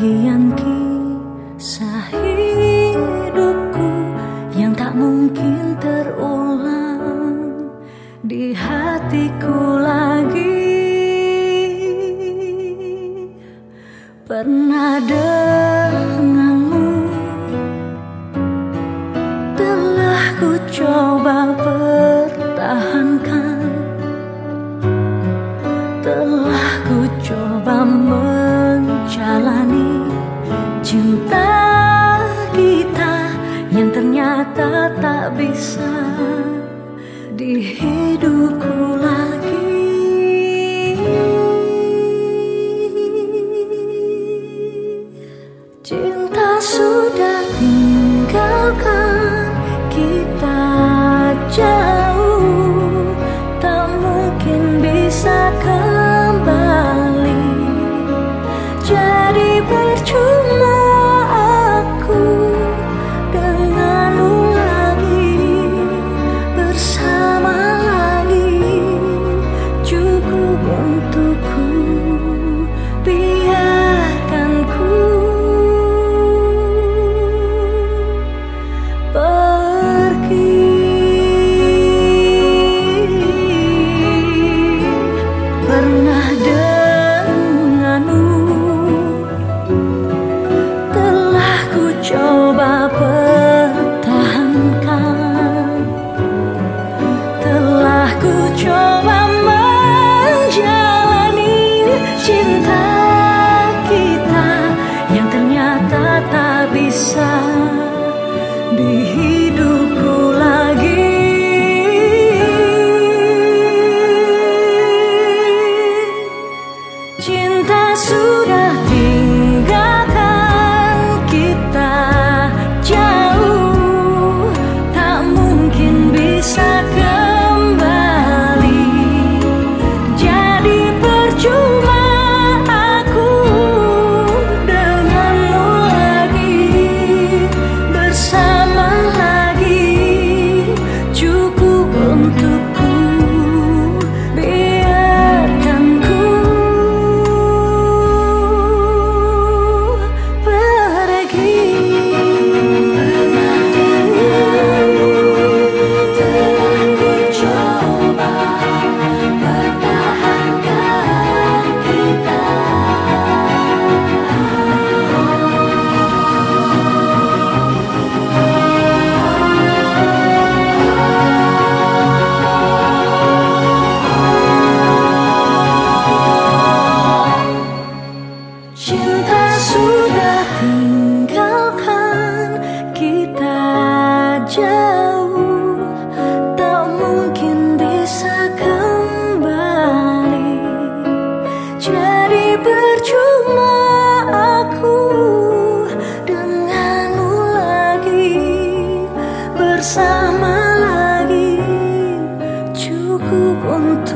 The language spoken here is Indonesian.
bagian kisah hidupku yang tak mungkin terulang di hatiku lagi. Pernah denganmu telah ku coba pertahankan, telah ku coba. Cinta kita yang ternyata tak bisa dihidupku lagi. Cinta sudah tinggalkan kita jauh Tak mungkin bisa kembali. Jadi percuma jauh tak mungkin bisa kembali. Jadi percuma aku denganmu lagi bersama lagi. Cukup untuk